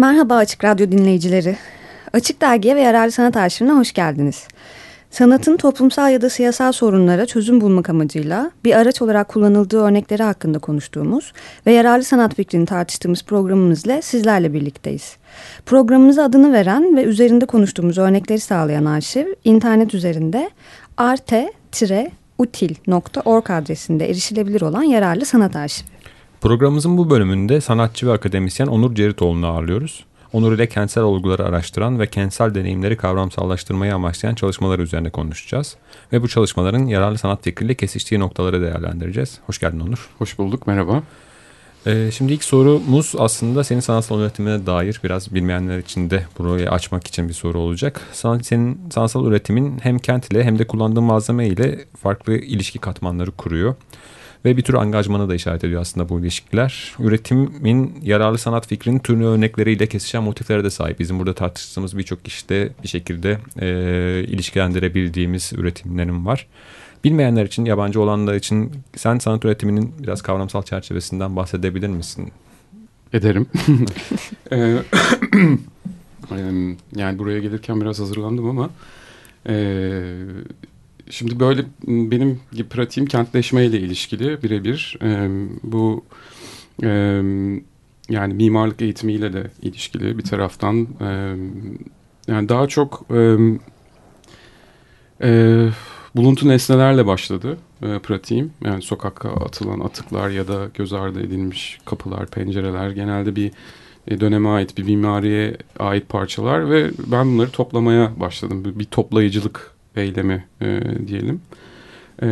Merhaba Açık Radyo dinleyicileri. Açık Dergi'ye ve Yararlı Sanat Arşivine hoş geldiniz. Sanatın toplumsal ya da siyasal sorunlara çözüm bulmak amacıyla bir araç olarak kullanıldığı örnekleri hakkında konuştuğumuz ve yararlı sanat fikrini tartıştığımız programımızla sizlerle birlikteyiz. Programımıza adını veren ve üzerinde konuştuğumuz örnekleri sağlayan arşiv internet üzerinde arte-util.org adresinde erişilebilir olan yararlı sanat arşivi. Programımızın bu bölümünde sanatçı ve akademisyen Onur Ceritoğlu'nu ağırlıyoruz. Onur ile kentsel olguları araştıran ve kentsel deneyimleri kavramsallaştırmayı amaçlayan çalışmalar üzerine konuşacağız. Ve bu çalışmaların yararlı sanat fikriyle kesiştiği noktaları değerlendireceğiz. Hoş geldin Onur. Hoş bulduk, merhaba. Ee, şimdi ilk sorumuz aslında senin sanatsal üretimine dair biraz bilmeyenler için de burayı açmak için bir soru olacak. senin sanatsal üretimin hem kent ile hem de kullandığın malzeme ile farklı ilişki katmanları kuruyor. Ve bir tür angajmana da işaret ediyor aslında bu ilişkiler. Üretimin yararlı sanat fikrinin türlü örnekleriyle kesişen motiflere de sahip. Bizim burada tartıştığımız birçok işte bir şekilde e, ilişkilendirebildiğimiz üretimlerim var. Bilmeyenler için, yabancı olanlar için sen sanat üretiminin biraz kavramsal çerçevesinden bahsedebilir misin? Ederim. Ee, yani buraya gelirken biraz hazırlandım ama e, Şimdi böyle benim pratiğim kentleşme ile ilişkili birebir. E, bu e, yani mimarlık eğitimiyle de ilişkili bir taraftan. E, yani daha çok e, e, buluntu nesnelerle başladı e, pratiğim. Yani sokaka atılan atıklar ya da göz ardı edilmiş kapılar, pencereler genelde bir e, döneme ait bir mimariye ait parçalar ve ben bunları toplamaya başladım. Bir toplayıcılık eylemi e, diyelim. E,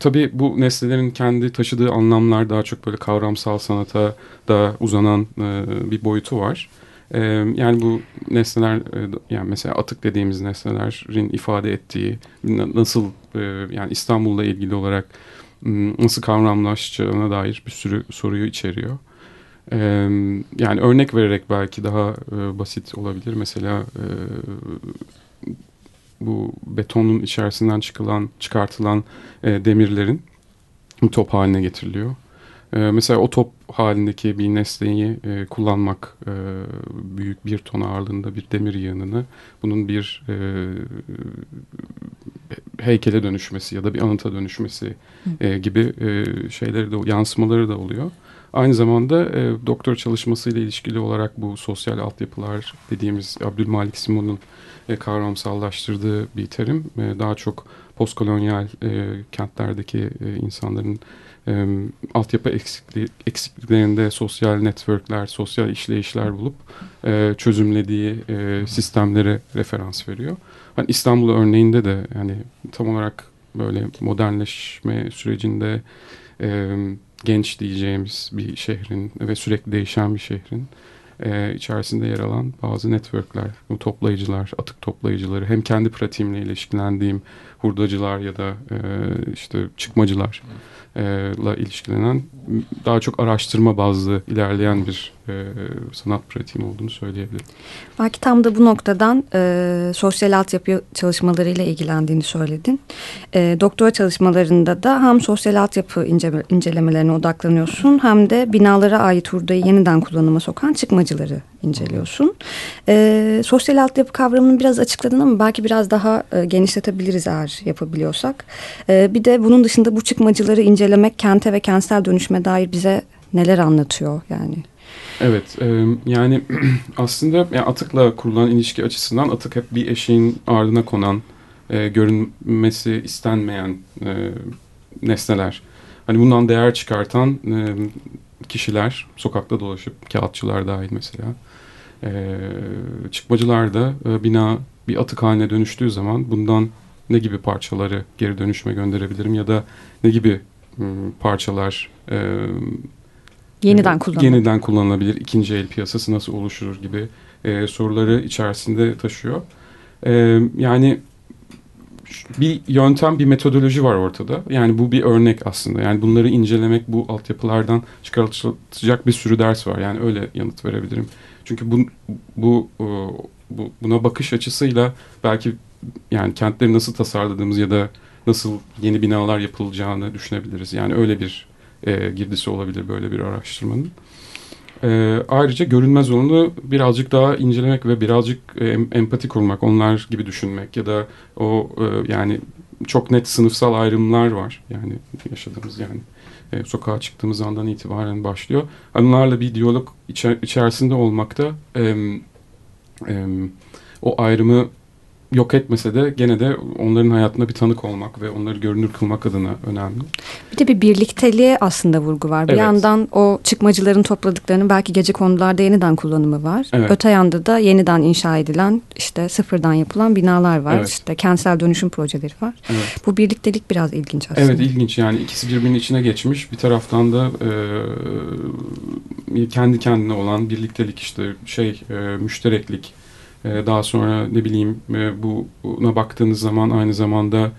tabii bu nesnelerin kendi taşıdığı anlamlar daha çok böyle kavramsal sanata da uzanan e, bir boyutu var. E, yani bu nesneler e, yani mesela atık dediğimiz nesnelerin ifade ettiği nasıl e, yani İstanbul'la ilgili olarak nasıl kavramlaşacağına dair bir sürü soruyu içeriyor. Ee, yani örnek vererek belki daha e, basit olabilir. Mesela e, bu betonun içerisinden çıkılan, çıkartılan e, demirlerin top haline getiriliyor. E, mesela o top halindeki bir nesneyi e, kullanmak e, büyük bir ton ağırlığında bir demir yığınını bunun bir e, heykele dönüşmesi ya da bir anıta dönüşmesi e, gibi e, şeyleri de yansımaları da oluyor. Aynı zamanda e, doktor çalışmasıyla ilişkili olarak bu sosyal altyapılar dediğimiz Abdülmalik Simon'un e, kavramsallaştırdığı bir terim. E, daha çok postkolonyal e, kentlerdeki e, insanların e, altyapı eksikliği, eksikliklerinde sosyal networkler, sosyal işleyişler bulup e, çözümlediği e, sistemlere referans veriyor. Hani İstanbul örneğinde de yani tam olarak böyle modernleşme sürecinde e, genç diyeceğimiz bir şehrin ve sürekli değişen bir şehrin e, içerisinde yer alan bazı networkler, bu toplayıcılar, atık toplayıcıları hem kendi pratiğimle ilişkilendiğim hurdacılar ya da e, işte çıkmacılar ile ilişkilenen daha çok araştırma bazlı ilerleyen bir e, sanat pratiğim olduğunu söyleyebilirim. Belki tam da bu noktadan e, sosyal altyapı çalışmalarıyla ilgilendiğini söyledin. E, doktora çalışmalarında da hem sosyal altyapı ince, incelemelerine odaklanıyorsun hem de binalara ait hurdayı yeniden kullanıma sokan çıkmacıları inceliyorsun. E, sosyal altyapı kavramını biraz açıkladın ama belki biraz daha e, genişletebiliriz eğer yapabiliyorsak. E, bir de bunun dışında bu çıkmacıları incelemek kente ve kentsel dönüşme dair bize neler anlatıyor yani? Evet e, yani aslında atıkla kurulan ilişki açısından atık hep bir eşiğin ardına konan e, görünmesi istenmeyen e, nesneler. Hani bundan değer çıkartan kişiler sokakta dolaşıp kağıtçılar dahil mesela. Çıkmacılar da bina bir atık haline dönüştüğü zaman bundan ne gibi parçaları geri dönüşme gönderebilirim ya da ne gibi parçalar e, yeniden, kullanılabilir. yeniden kullanılabilir, ikinci el piyasası nasıl oluşur gibi e, soruları içerisinde taşıyor. E, yani bir yöntem, bir metodoloji var ortada. Yani bu bir örnek aslında. Yani bunları incelemek, bu altyapılardan çıkartılacak bir sürü ders var. Yani öyle yanıt verebilirim. Çünkü bu, bu, bu buna bakış açısıyla belki yani kentleri nasıl tasarladığımız ya da nasıl yeni binalar yapılacağını düşünebiliriz. Yani öyle bir e, girdisi olabilir böyle bir araştırmanın. E, ayrıca görünmez olanı birazcık daha incelemek ve birazcık e, empati kurmak, onlar gibi düşünmek ya da o e, yani çok net sınıfsal ayrımlar var. Yani yaşadığımız yani e, sokağa çıktığımız andan itibaren başlıyor. Onlarla bir diyalog içer, içerisinde olmakta e, e, o ayrımı yok etmese de gene de onların hayatına bir tanık olmak ve onları görünür kılmak adına önemli. Bir de bir birlikteliğe aslında vurgu var. Bir Evet. yandan o çıkmacıların topladıklarının belki gece konularda yeniden kullanımı var. Evet. Öte yanda da yeniden inşa edilen işte sıfırdan yapılan binalar var. Evet. İşte kentsel dönüşüm projeleri var. Evet. Bu birliktelik biraz ilginç aslında. Evet ilginç yani ikisi birbirinin içine geçmiş bir taraftan da e, kendi kendine olan birliktelik işte şey e, müştereklik daha sonra ne bileyim e, buna baktığınız zaman aynı zamanda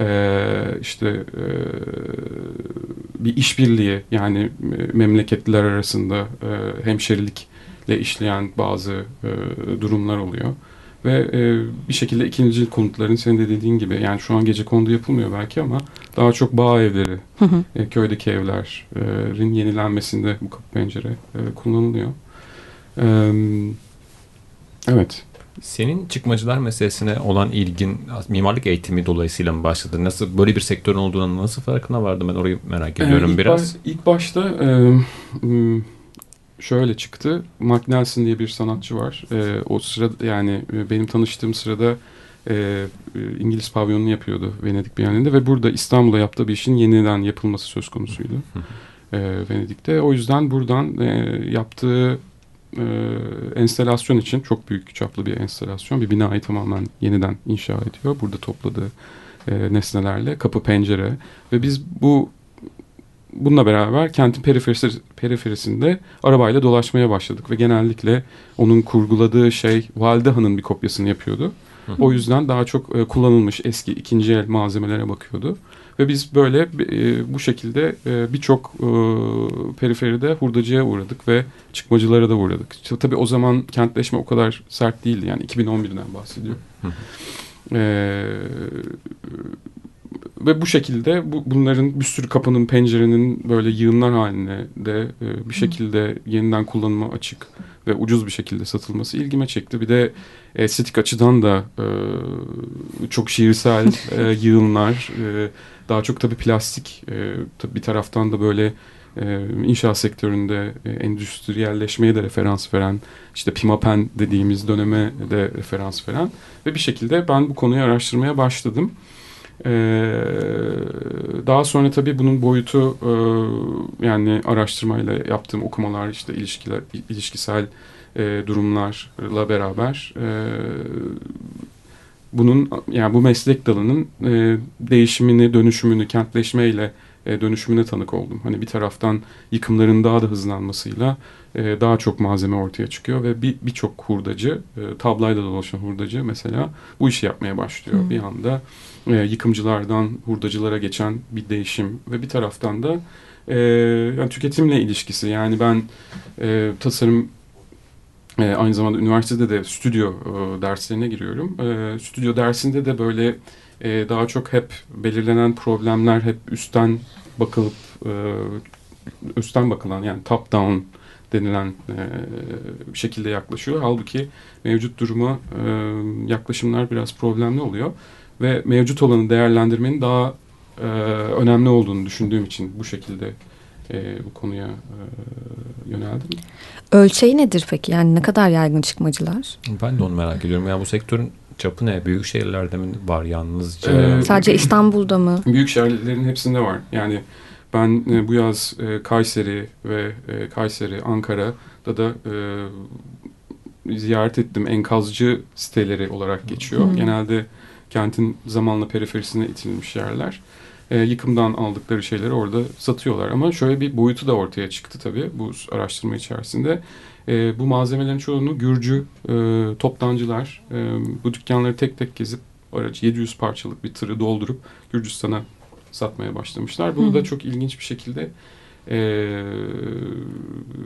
e, işte e, bir işbirliği yani memleketliler arasında hemşerilikle işleyen bazı durumlar oluyor. Ve bir şekilde ikinci konutların senin de dediğin gibi yani şu an gece kondu yapılmıyor belki ama daha çok bağ evleri, Hı hı. köydeki evlerin yenilenmesinde bu kapı pencere kullanılıyor. Evet. Senin çıkmacılar meselesine olan ilgin mimarlık eğitimi dolayısıyla mı başladı? Nasıl böyle bir sektörün olduğunu nasıl farkına vardım ben orayı merak ediyorum Ee, ilk biraz. baş- ilk başta e, şöyle çıktı. Mark Nelson diye bir sanatçı var. E, o sırada yani e, benim tanıştığım sırada e, e, İngiliz pavyonunu yapıyordu Venedik Bienalinde ve burada İstanbul'da yaptığı bir işin yeniden yapılması söz konusuydu. e, Venedik'te. O yüzden buradan e, yaptığı e, enstelasyon için çok büyük çaplı bir enstelasyon. Bir binayı tamamen yeniden inşa ediyor. Burada topladığı e, nesnelerle kapı pencere ve biz bu bununla beraber kentin periferisi, periferisinde arabayla dolaşmaya başladık ve genellikle onun kurguladığı şey Valide Han'ın bir kopyasını yapıyordu. Hı. O yüzden daha çok e, kullanılmış eski ikinci el malzemelere bakıyordu. Ve biz böyle e, bu şekilde e, birçok e, periferide hurdacıya uğradık ve çıkmacılara da uğradık. İşte tabii o zaman kentleşme o kadar sert değildi yani 2011'den bahsediyor. Ee, ve bu şekilde bu, bunların bir sürü kapının pencerenin böyle yığınlar haline de e, bir şekilde yeniden kullanıma açık ve ucuz bir şekilde satılması ilgime çekti. Bir de estetik açıdan da e, çok şiirsel e, yığınlar, e, daha çok tabii plastik, e, tabii bir taraftan da böyle e, inşaat sektöründe e, endüstriyelleşmeye de referans veren, işte pimapen dediğimiz döneme de referans veren ve bir şekilde ben bu konuyu araştırmaya başladım. Ee, daha sonra tabii bunun boyutu e, yani araştırmayla yaptığım okumalar işte ilişkiler ilişkisel e, durumlarla beraber e, bunun yani bu meslek dalının değişimini, dönüşümünü, kentleşmeyle dönüşümüne tanık oldum. Hani bir taraftan yıkımların daha da hızlanmasıyla daha çok malzeme ortaya çıkıyor ve bir birçok hurdacı, tablayla dolaşan hurdacı mesela bu işi yapmaya başlıyor. Hmm. Bir anda e, yıkımcılardan hurdacılara geçen bir değişim ve bir taraftan da e, yani tüketimle ilişkisi. Yani ben e, tasarım e, aynı zamanda üniversitede de stüdyo e, derslerine giriyorum. E, stüdyo dersinde de böyle e, daha çok hep belirlenen problemler hep üstten bakılıp e, üstten bakılan yani top down denilen e, şekilde yaklaşıyor. Halbuki mevcut duruma e, yaklaşımlar biraz problemli oluyor ve mevcut olanı değerlendirmenin daha e, önemli olduğunu düşündüğüm için bu şekilde e, bu konuya e, yöneldim. Ölçeği nedir peki? Yani ne kadar yaygın çıkmacılar? Ben de onu merak ediyorum. Yani bu sektörün çapı ne? Büyük şehirlerde mi var yalnızca? Ee, Sadece İstanbul'da mı? Büyük şehirlerin hepsinde var. Yani ben e, bu yaz e, Kayseri ve e, Kayseri, Ankara'da da e, ziyaret ettim. Enkazcı siteleri olarak geçiyor. Hmm. Genelde kentin zamanla periferisine itilmiş yerler. E, yıkımdan aldıkları şeyleri orada satıyorlar. Ama şöyle bir boyutu da ortaya çıktı tabii bu araştırma içerisinde. E, bu malzemelerin çoğunu Gürcü e, toptancılar e, bu dükkanları tek tek gezip aracı 700 parçalık bir tırı doldurup Gürcistan'a satmaya başlamışlar. Bunu Hı. da çok ilginç bir şekilde e,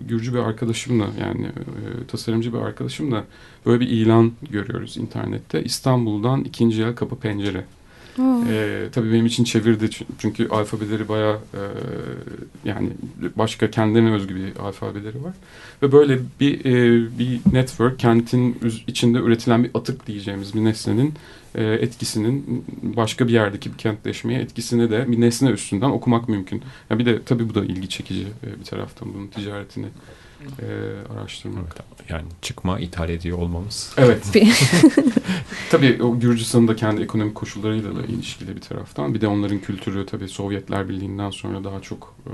Gürcü bir arkadaşımla yani e, tasarımcı bir arkadaşımla böyle bir ilan görüyoruz internette. İstanbul'dan ikinci el kapı pencere E, tabii benim için çevirdi çünkü alfabeleri bayağı e, yani başka kendilerine özgü bir alfabeleri var. Ve böyle bir e, bir network kentin içinde üretilen bir atık diyeceğimiz bir nesnenin e, etkisinin başka bir yerdeki bir kentleşmeye etkisini de bir nesne üstünden okumak mümkün. Yani bir de tabii bu da ilgi çekici e, bir taraftan bunun ticaretini e, araştırmak. Yani çıkma ithal ediyor olmamız. Evet. tabii o Gürcistan'ın da kendi ekonomik koşullarıyla da ilişkili bir taraftan. Bir de onların kültürü tabii Sovyetler Birliği'nden sonra daha çok e,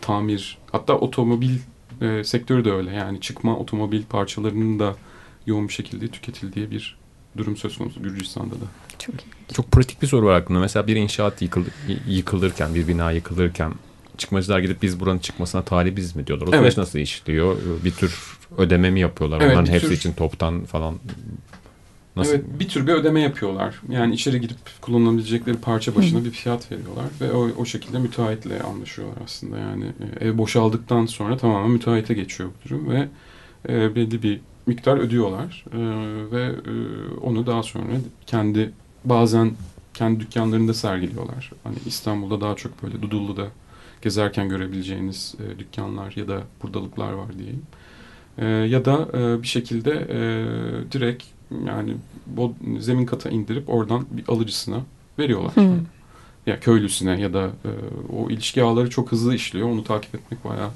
tamir hatta otomobil e, sektörü de öyle. Yani çıkma otomobil parçalarının da yoğun bir şekilde tüketildiği bir durum söz konusu Gürcistan'da da. Çok iyi. Çok pratik bir soru var aklımda. Mesela bir inşaat yıkıl, yıkılırken, bir bina yıkılırken çıkmacılar gidip biz buranın çıkmasına talibiz mi diyorlar. O evet. süreç nasıl işliyor? Bir tür ödeme mi yapıyorlar? Evet, Onların hepsi tür... için toptan falan Nasıl? Evet bir tür bir ödeme yapıyorlar. Yani içeri gidip kullanılabilecekleri parça başına Hı. bir fiyat veriyorlar ve o, o şekilde müteahhitle anlaşıyorlar aslında. Yani e, ev boşaldıktan sonra tamamen müteahhite geçiyor bu durum ve e, belli bir miktar ödüyorlar e, ve e, onu daha sonra kendi bazen kendi dükkanlarında sergiliyorlar. Hani İstanbul'da daha çok böyle Dudullu'da gezerken görebileceğiniz e, dükkanlar ya da buradalıklar var diyeyim. E, ya da e, bir şekilde e, direkt yani zemin kata indirip oradan bir alıcısına veriyorlar. Hmm. Ya köylüsüne ya da e, o ilişki ağları çok hızlı işliyor. Onu takip etmek bayağı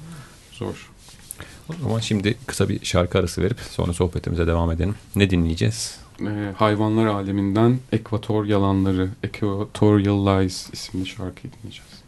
zor. O zaman şimdi kısa bir şarkı arası verip sonra sohbetimize devam edelim. Ne dinleyeceğiz? Ee, hayvanlar aleminden Ekvator Yalanları, Equatorial Lies isimli şarkıyı dinleyeceğiz.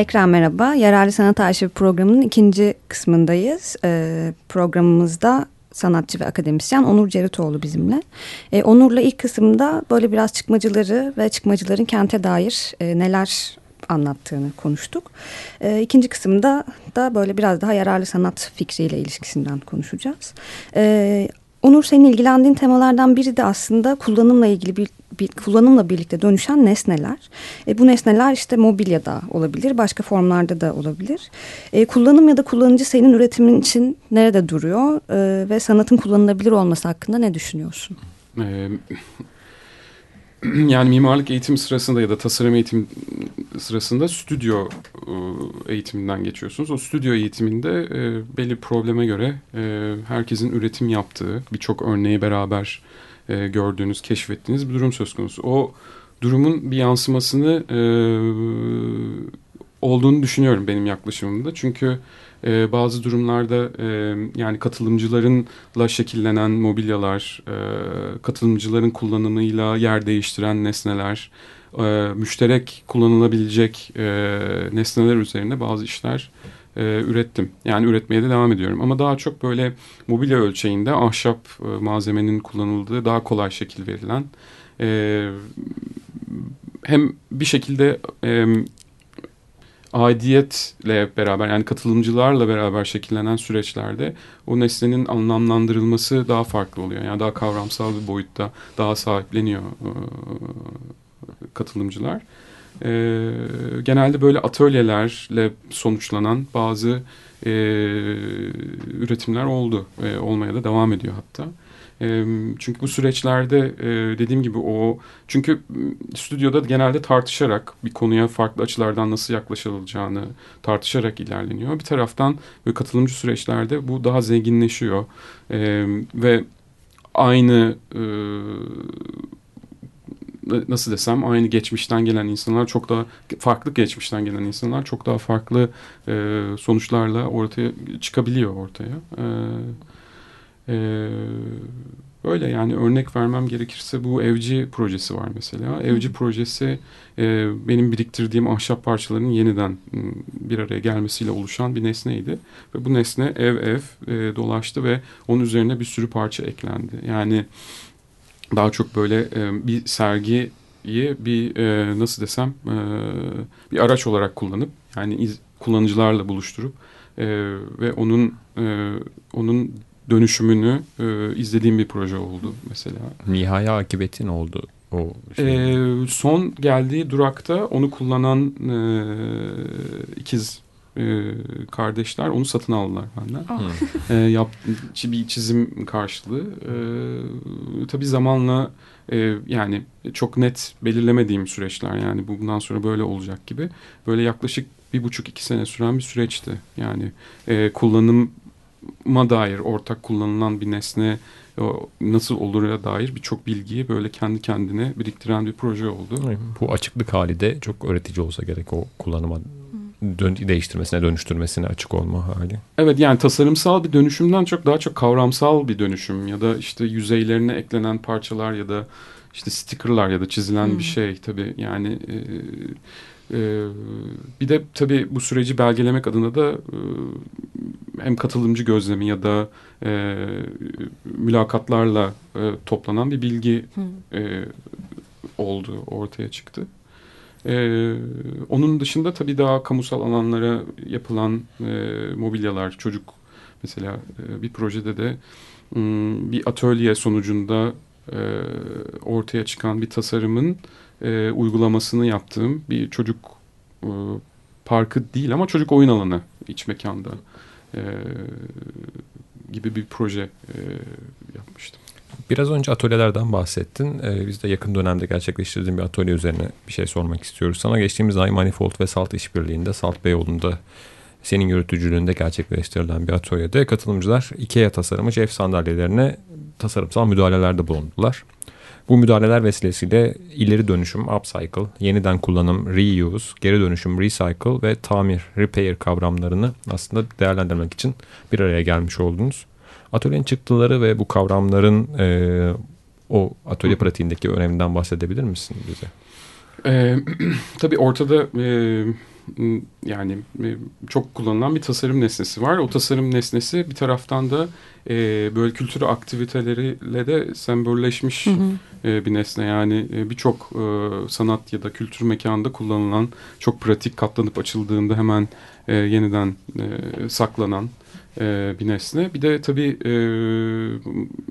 Tekrar merhaba. Yararlı Sanat Arşivi programının ikinci kısmındayız. Ee, programımızda sanatçı ve akademisyen Onur Ceritoğlu bizimle. Ee, Onur'la ilk kısımda böyle biraz çıkmacıları ve çıkmacıların kente dair e, neler anlattığını konuştuk. E, ikinci kısımda da böyle biraz daha yararlı sanat fikriyle ilişkisinden konuşacağız. E, Onur senin ilgilendiğin temalardan biri de aslında kullanımla ilgili bir, bir kullanımla birlikte dönüşen nesneler. E, bu nesneler işte mobilya da olabilir, başka formlarda da olabilir. E, kullanım ya da kullanıcı senin üretimin için nerede duruyor e, ve sanatın kullanılabilir olması hakkında ne düşünüyorsun? Ee, yani mimarlık eğitim sırasında ya da tasarım eğitim sırasında stüdyo e, eğitiminden geçiyorsunuz. O stüdyo eğitiminde e, belli probleme göre e, herkesin üretim yaptığı birçok örneği beraber gördüğünüz, keşfettiğiniz bir durum söz konusu. O durumun bir yansımasını olduğunu düşünüyorum benim yaklaşımımda. Çünkü e, bazı durumlarda e, yani katılımcılarınla şekillenen mobilyalar, e, katılımcıların kullanımıyla yer değiştiren nesneler, e, müşterek kullanılabilecek e, nesneler üzerine bazı işler e, ürettim. Yani üretmeye de devam ediyorum. Ama daha çok böyle mobilya ölçeğinde ahşap e, malzemenin kullanıldığı daha kolay şekil verilen e, hem bir şekilde e, aidiyetle beraber yani katılımcılarla beraber şekillenen süreçlerde o nesnenin anlamlandırılması daha farklı oluyor. Yani daha kavramsal bir boyutta daha sahipleniyor e, katılımcılar. E, genelde böyle atölyelerle sonuçlanan bazı e, üretimler oldu. E, olmaya da devam ediyor hatta çünkü bu süreçlerde dediğim gibi o çünkü stüdyoda genelde tartışarak bir konuya farklı açılardan nasıl yaklaşılacağını tartışarak ilerleniyor. Bir taraftan böyle katılımcı süreçlerde bu daha zenginleşiyor ve aynı nasıl desem aynı geçmişten gelen insanlar çok daha farklı geçmişten gelen insanlar çok daha farklı sonuçlarla ortaya çıkabiliyor ortaya. Evet ee, öyle yani örnek vermem gerekirse bu evci projesi var mesela. Evci projesi e, benim biriktirdiğim ahşap parçalarının yeniden bir araya gelmesiyle oluşan bir nesneydi. Ve bu nesne ev ev e, dolaştı ve onun üzerine bir sürü parça eklendi. Yani daha çok böyle e, bir sergiyi bir e, nasıl desem e, bir araç olarak kullanıp yani iz, kullanıcılarla buluşturup e, ve onun e, onun dönüşümünü e, izlediğim bir proje oldu mesela. Nihai akıbeti ne oldu? O şey. ee, son geldiği durakta onu kullanan e, ikiz e, kardeşler onu satın aldılar benden. Oh. e, yap, bir çizim karşılığı. E, tabii zamanla e, yani çok net belirlemediğim süreçler yani bundan sonra böyle olacak gibi. Böyle yaklaşık bir buçuk iki sene süren bir süreçti. Yani e, kullanım ma dair ortak kullanılan bir nesne nasıl olur'a dair birçok bilgiyi böyle kendi kendine biriktiren bir proje oldu. Bu açıklık hali de çok öğretici olsa gerek o kullanıma dön değiştirmesine, dönüştürmesine açık olma hali. Evet yani tasarımsal bir dönüşümden çok daha çok kavramsal bir dönüşüm ya da işte yüzeylerine eklenen parçalar ya da işte stickerlar ya da çizilen hmm. bir şey tabii yani e, e, bir de tabii bu süreci belgelemek adına da e, hem katılımcı gözlemi ya da e, mülakatlarla e, toplanan bir bilgi e, oldu, ortaya çıktı. E, onun dışında tabii daha kamusal alanlara yapılan e, mobilyalar, çocuk mesela e, bir projede de m, bir atölye sonucunda e, ortaya çıkan bir tasarımın e, uygulamasını yaptığım bir çocuk e, parkı değil ama çocuk oyun alanı iç mekanda e, gibi bir proje e. Biraz önce atölyelerden bahsettin. Ee, biz de yakın dönemde gerçekleştirdiğim bir atölye üzerine bir şey sormak istiyoruz. Sana geçtiğimiz ay Manifold ve Salt işbirliğinde Salt Beyoğlu'nda senin yürütücülüğünde gerçekleştirilen bir atölyede katılımcılar IKEA tasarımı Jeff sandalyelerine tasarımsal müdahalelerde bulundular. Bu müdahaleler vesilesiyle ileri dönüşüm, upcycle, yeniden kullanım, reuse, geri dönüşüm, recycle ve tamir, repair kavramlarını aslında değerlendirmek için bir araya gelmiş oldunuz. Atölyenin çıktıları ve bu kavramların e, o atölye pratiğindeki öneminden bahsedebilir misin bize? E, tabii ortada e, yani e, çok kullanılan bir tasarım nesnesi var. O tasarım nesnesi bir taraftan da e, böyle kültür aktiviteleriyle de sembolleşmiş hı hı. E, bir nesne. Yani e, birçok e, sanat ya da kültür mekanında kullanılan çok pratik katlanıp açıldığında hemen e, yeniden e, saklanan e, bir nesne. Bir de tabii e,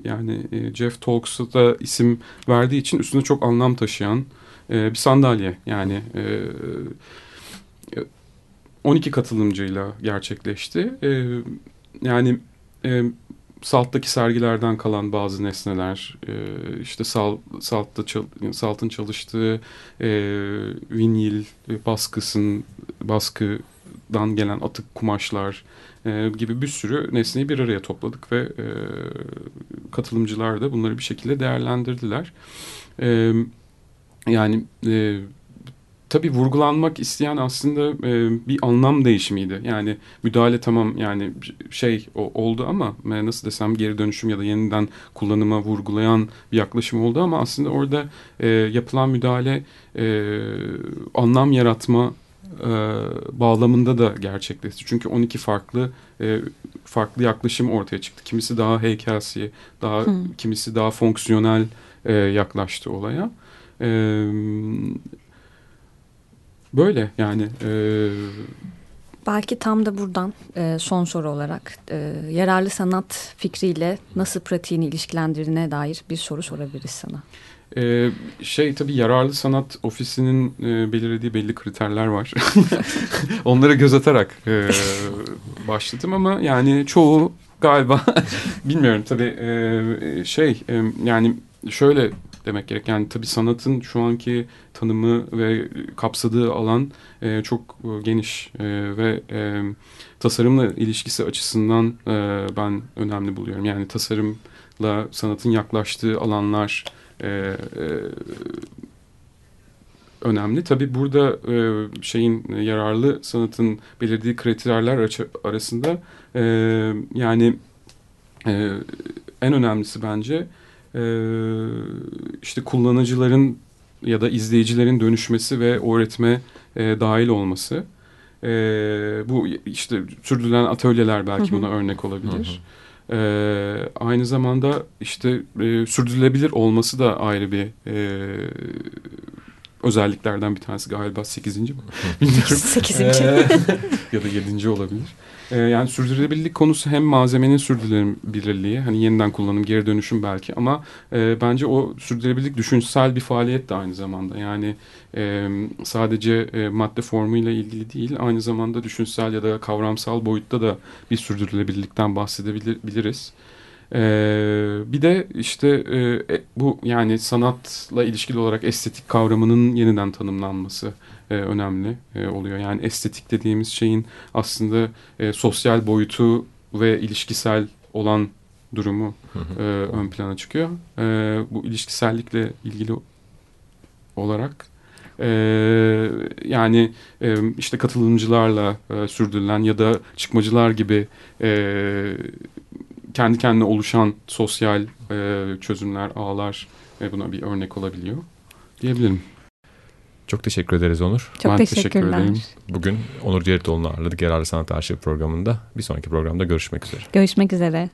yani e, Jeff Talks'a da isim verdiği için üstünde çok anlam taşıyan bir sandalye. Yani e, 12 katılımcıyla gerçekleşti. Yani Salt'taki sergilerden kalan bazı nesneler, e, işte Sal, Salt'ta Salt'ın çalıştığı vinyl baskısın baskıdan gelen atık kumaşlar e, gibi bir sürü nesneyi bir araya topladık ve e, katılımcılar da bunları bir şekilde değerlendirdiler. E, yani e, tabii vurgulanmak isteyen aslında e, bir anlam değişimiydi. Yani müdahale tamam yani şey o, oldu ama e, nasıl desem geri dönüşüm ya da yeniden kullanıma vurgulayan bir yaklaşım oldu ama aslında orada e, yapılan müdahale e, anlam yaratma e, bağlamında da gerçekleşti. Çünkü 12 farklı e, farklı yaklaşım ortaya çıktı. Kimisi daha heykelsi, daha hmm. kimisi daha fonksiyonel e, yaklaştı olaya. E, böyle yani. E, Belki tam da buradan e, son soru olarak e, yararlı sanat fikriyle nasıl pratiğini ilişkilendirdiğine dair bir soru sorabiliriz sana. Ee, şey tabii yararlı sanat ofisinin e, belirlediği belli kriterler var. Onlara göz atarak e, başladım ama yani çoğu galiba bilmiyorum tabii e, şey e, yani şöyle demek gerek. Yani tabii sanatın şu anki tanımı ve kapsadığı alan e, çok e, geniş e, ve e, tasarımla ilişkisi açısından e, ben önemli buluyorum. Yani tasarımla sanatın yaklaştığı alanlar e, e, önemli. Tabii burada e, şeyin yararlı sanatın belirlediği kriterler arasında e, yani e, en önemlisi bence e, işte kullanıcıların ya da izleyicilerin dönüşmesi ve öğretme e, dahil olması. E, bu işte sürdürülen atölyeler belki buna örnek olabilir. Hı hı. Ee, aynı zamanda işte e, sürdürülebilir olması da ayrı bir e, özelliklerden bir tanesi galiba sekizinci mi? Bilmiyorum. Sekizinci. ya da yedinci olabilir. Ee, yani sürdürülebilirlik konusu hem malzemenin sürdürülebilirliği, hani yeniden kullanım, geri dönüşüm belki ama e, bence o sürdürülebilirlik düşünsel bir faaliyet de aynı zamanda. Yani e, sadece e, madde formuyla ilgili değil, aynı zamanda düşünsel ya da kavramsal boyutta da bir sürdürülebilirlikten bahsedebiliriz. Ee, bir de işte e, bu yani sanatla ilişkili olarak estetik kavramının yeniden tanımlanması e, önemli e, oluyor. Yani estetik dediğimiz şeyin aslında e, sosyal boyutu ve ilişkisel olan durumu e, ön plana çıkıyor. E, bu ilişkisellikle ilgili olarak e, yani e, işte katılımcılarla e, sürdürülen ya da çıkmacılar gibi e, kendi kendine oluşan sosyal e, çözümler, ağlar e, buna bir örnek olabiliyor diyebilirim. Çok teşekkür ederiz Onur. Çok ben teşekkürler. teşekkür ederim. Bugün Onur Ceritoğlu'nu ağırladık Yararlı Sanat Arşiv programında. Bir sonraki programda görüşmek üzere. Görüşmek üzere.